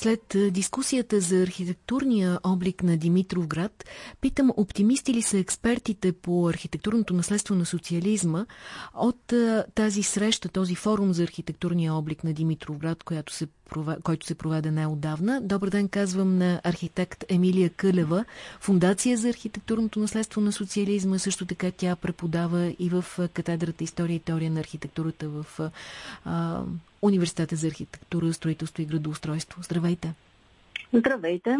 След дискусията за архитектурния облик на Димитровград, питам оптимисти ли са експертите по архитектурното наследство на социализма от тази среща, този форум за архитектурния облик на Димитровград, която се който се проведе неодавна. Добър ден, казвам на архитект Емилия Кълева, Фундация за архитектурното наследство на социализма. Също така тя преподава и в катедрата История и теория на архитектурата в а, Университета за архитектура, строителство и градоустройство. Здравейте! Здравейте!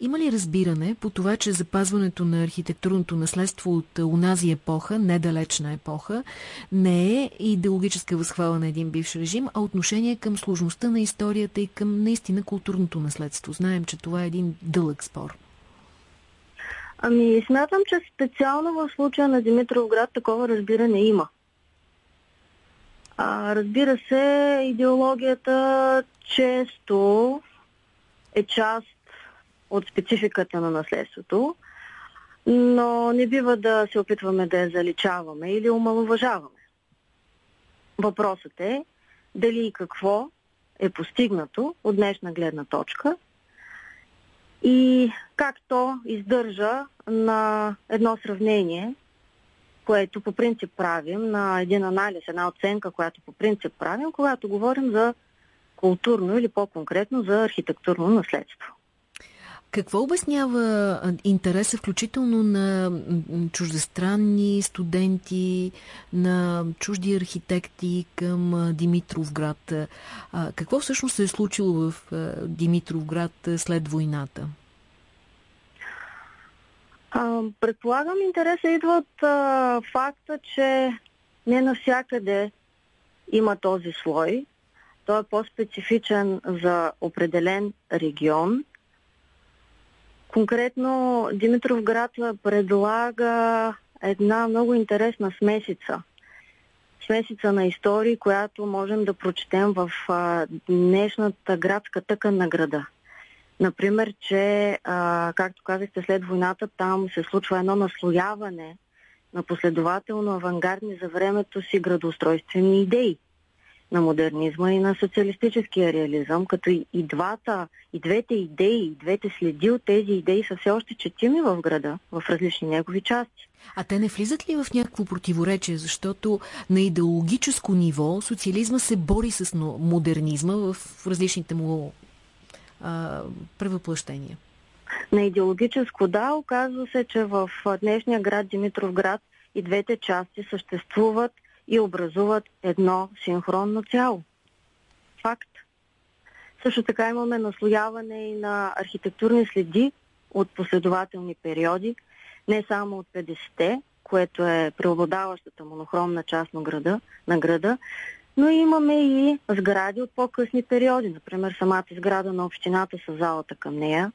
Има ли разбиране по това, че запазването на архитектурното наследство от унази епоха, недалечна епоха, не е идеологическа възхвала на един бивш режим, а отношение към сложността на историята и към наистина културното наследство? Знаем, че това е един дълъг спор. Ами, смятам, че специално в случая на Димитровград такова разбиране има. А, разбира се, идеологията често е част от спецификата на наследството, но не бива да се опитваме да я заличаваме или омалуважаваме. Въпросът е дали и какво е постигнато от днешна гледна точка и как то издържа на едно сравнение, което по принцип правим, на един анализ, една оценка, която по принцип правим, когато говорим за културно или по-конкретно за архитектурно наследство. Какво обяснява интереса включително на чуждестранни студенти, на чужди архитекти към Димитровград? Какво всъщност се е случило в Димитровград след войната? предполагам, интереса идва от а, факта, че не навсякъде има този слой. Той е по-специфичен за определен регион. Конкретно Димитровград предлага една много интересна смесица. Смесица на истории, която можем да прочетем в днешната градска тъкан на града. Например, че, както казахте, след войната там се случва едно наслояване на последователно авангардни за времето си градоустройствени идеи на модернизма и на социалистическия реализъм, като и, и двата, и двете идеи, и двете следи от тези идеи са все още четими в града, в различни негови части. А те не влизат ли в някакво противоречие, защото на идеологическо ниво социализма се бори с модернизма в различните му а, превъплъщения? На идеологическо да, оказва се, че в днешния град Димитровград и двете части съществуват и образуват едно синхронно цяло. Факт. Също така имаме наслояване и на архитектурни следи от последователни периоди, не само от 50-те, което е преобладаващата монохромна част на града, на града, но имаме и сгради от по-късни периоди. Например, самата сграда на общината с залата към нея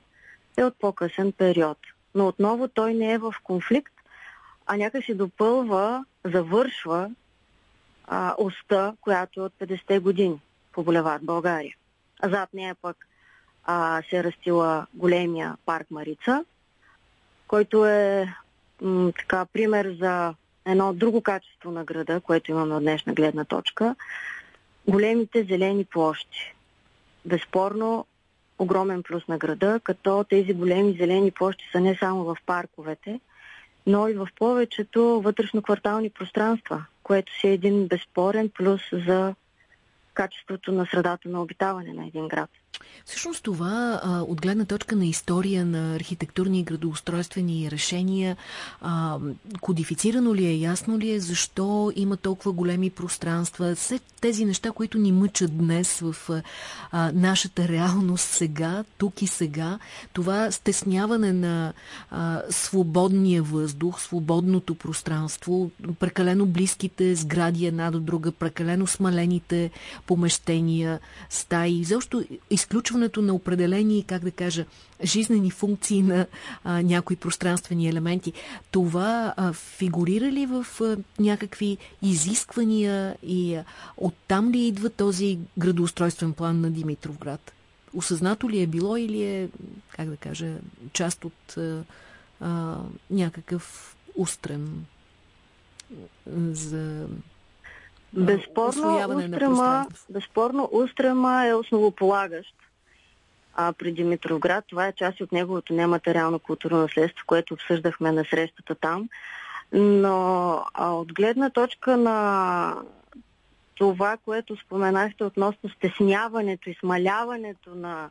е от по-късен период. Но отново той не е в конфликт, а някак си допълва, завършва а, оста, която е от 50-те години по булевард България. Зад нея пък а, се е растила големия парк Марица, който е м, така пример за едно друго качество на града, което имаме от днешна гледна точка. Големите зелени площи. Безспорно огромен плюс на града, като тези големи зелени площи са не само в парковете, но и в повечето вътрешно-квартални пространства, което си е един безспорен плюс за качеството на средата на обитаване на един град. Всъщност това а, от гледна точка на история на архитектурни и градоустройствени решения, а, кодифицирано ли е, ясно ли е, защо има толкова големи пространства, все тези неща, които ни мъчат днес в а, нашата реалност сега, тук и сега, това стесняване на а, свободния въздух, свободното пространство, прекалено близките сгради една до друга, прекалено смалените помещения, стаи, защо изключването на определени, как да кажа, жизнени функции на а, някои пространствени елементи. Това а, фигурира ли в а, някакви изисквания и а, оттам ли идва този градоустройствен план на Димитровград? Осъзнато ли е било или е, как да кажа, част от а, а, някакъв устрем за Безспорно, устрема, безспорно устрема е основополагащ а, при Димитровград. Това е част от неговото нематериално културно наследство, което обсъждахме на срещата там. Но а, от гледна точка на това, което споменахте относно стесняването и смаляването на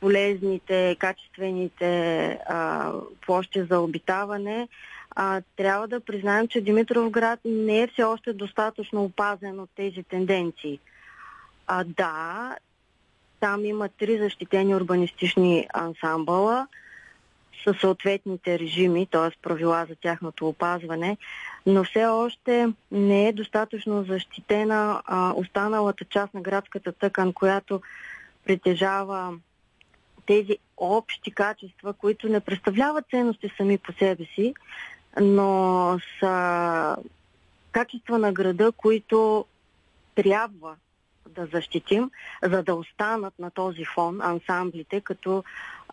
полезните, качествените а, площи за обитаване, а, трябва да признаем, че Димитровград не е все още достатъчно опазен от тези тенденции. А, да, там има три защитени урбанистични ансамбъла със съответните режими, т.е. правила за тяхното опазване, но все още не е достатъчно защитена а, останалата част на градската тъкан, която притежава тези общи качества, които не представляват ценности сами по себе си, но са качества на града, които трябва да защитим, за да останат на този фон ансамблите като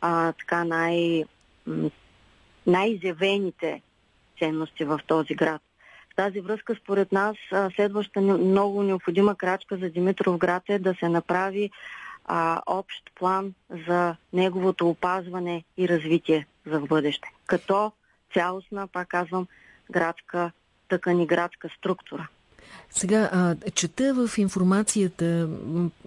а, така най, най-изявените ценности в този град. В тази връзка, според нас, следваща много необходима крачка за Димитров град е да се направи а, общ план за неговото опазване и развитие за в бъдеще. Като цялостна, пак казвам, градска тъкани, градска структура. Сега, а, чета в информацията,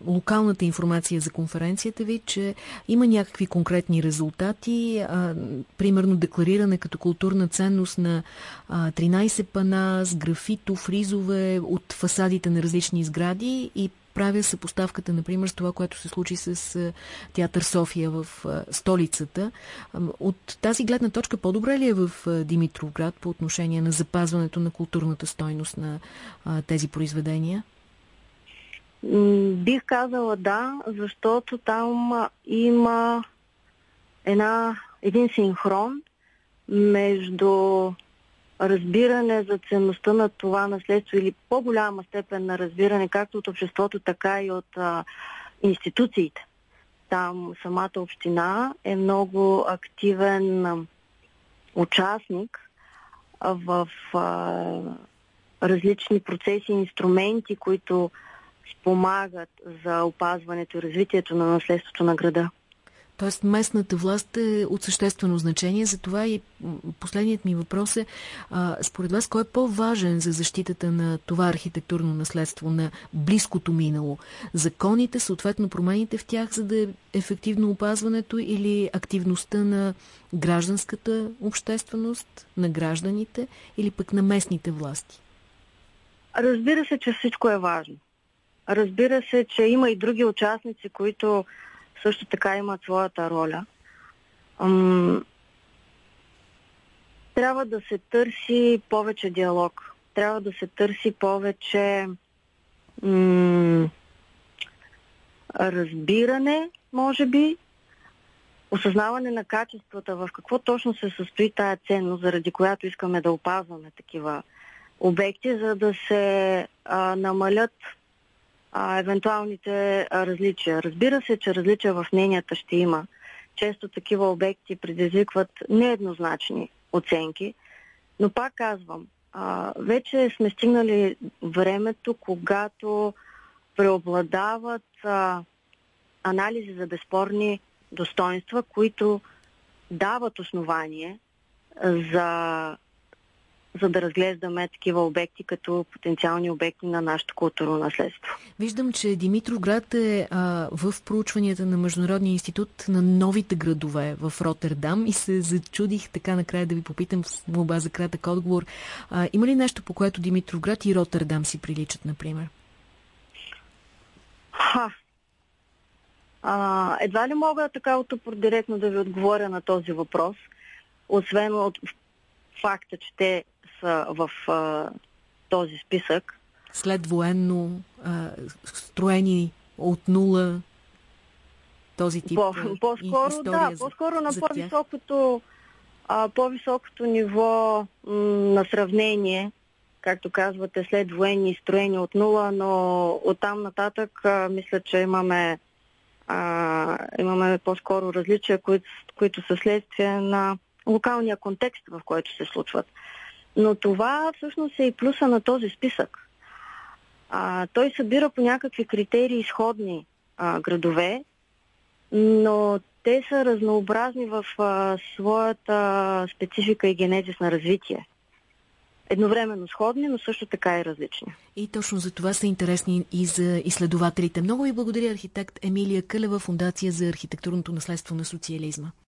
локалната информация за конференцията ви, че има някакви конкретни резултати, а, примерно деклариране като културна ценност на а, 13 пана с графито, фризове от фасадите на различни сгради и правя съпоставката, например, с това, което се случи с театър София в столицата. От тази гледна точка по-добре ли е в Димитровград по отношение на запазването на културната стойност на тези произведения? Бих казала да, защото там има една, един синхрон между разбиране за ценността на това наследство или по-голяма степен на разбиране както от обществото, така и от а, институциите. Там самата община е много активен а, участник в а, различни процеси и инструменти, които спомагат за опазването и развитието на наследството на града. Тоест местната власт е от съществено значение. Затова и последният ми въпрос е, а, според вас, кой е по-важен за защитата на това архитектурно наследство, на близкото минало? Законите, съответно промените в тях, за да е ефективно опазването или активността на гражданската общественост, на гражданите или пък на местните власти? Разбира се, че всичко е важно. Разбира се, че има и други участници, които също така имат своята роля. Ам, трябва да се търси повече диалог. Трябва да се търси повече м- разбиране, може би, осъзнаване на качествата, в какво точно се състои тая ценност, заради която искаме да опазваме такива обекти, за да се а, намалят а, евентуалните различия. Разбира се, че различия в мненията ще има. Често такива обекти предизвикват нееднозначни оценки, но пак казвам, а, вече сме стигнали времето, когато преобладават а, анализи за безспорни достоинства, които дават основание за за да разглеждаме такива обекти като потенциални обекти на нашето културно наследство. Виждам, че Димитров е а, в проучванията на Международния институт на новите градове в Роттердам и се зачудих така накрая да ви попитам с молба за кратък отговор. А, има ли нещо, по което Димитровград и Роттердам си приличат, например? Ха. А, едва ли мога така от директно да ви отговоря на този въпрос, освен от факта, че те в този списък. След военно строени от нула този тип по, по-скоро, да, по-скоро на по-високото, по-високото ниво на сравнение, както казвате, след военни строени от нула, но оттам нататък а, мисля, че имаме, а, имаме по-скоро различия, които, които са следствие на локалния контекст, в който се случват. Но това всъщност е и плюса на този списък. А, той събира по някакви критерии изходни а, градове но те са разнообразни в а, своята специфика и генезис на развитие. Едновременно сходни, но също така и различни. И точно за това са интересни и за изследователите. Много ви благодаря, архитект Емилия Кълева, Фундация за архитектурното наследство на социализма.